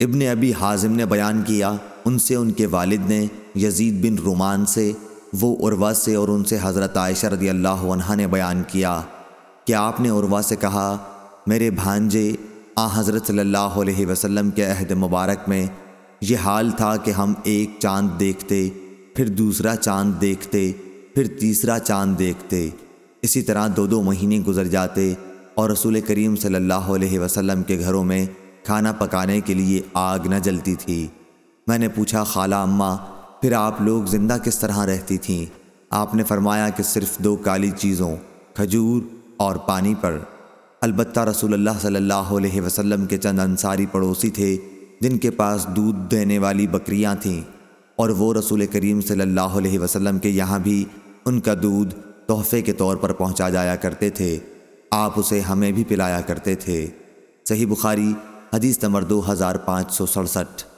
ابن ابی حازم نے بیان کیا، ان سے ان کے والد نے، یزید بن رومان سے، وہ عروا سے اور ان سے حضرت عائشہ رضی اللہ عنہ نے بیان کیا۔ کہ آپ نے عروا سے کہا، میرے بھانجے، آ حضرت صلی اللہ علیہ وسلم کے عہد مبارک میں، یہ حال تھا کہ ہم ایک چاند دیکھتے، پھر دوسرا چاند دیکھتے، پھر تیسرا چاند دیکھتے۔ اسی طرح دو دو مہینے گزر جاتے اور رسول کریم صلی اللہ علیہ وسلم کے گھروں میں کھانا پکانے کے لیے آگ نہ جلتی تھی۔ میں نے پوچھا، خالہ اماں، پھر آپ لوگ زندہ کس طرح رہتی تھیں؟ آپ نے فرمایا کہ صرف دو کالی چیزوں، کھجور اور پانی پر۔ البتہ رسول اللہ صلی اللہ علیہ وسلم کے چند انصاری پڑوسی تھے جن کے پاس دودھ دینے والی بکریاں تھیں، اور وہ رسول کریم صلی اللہ علیہ وسلم کے یہاں بھی ان کا دودھ تحفے کے طور پر پہنچا جایا کرتے تھے۔ آپ اسے ہمیں بھی پلایا کرتے تھے۔ صحیح بخاری حدیث نمبر دو ہزار پانچ سو سڑسٹھ۔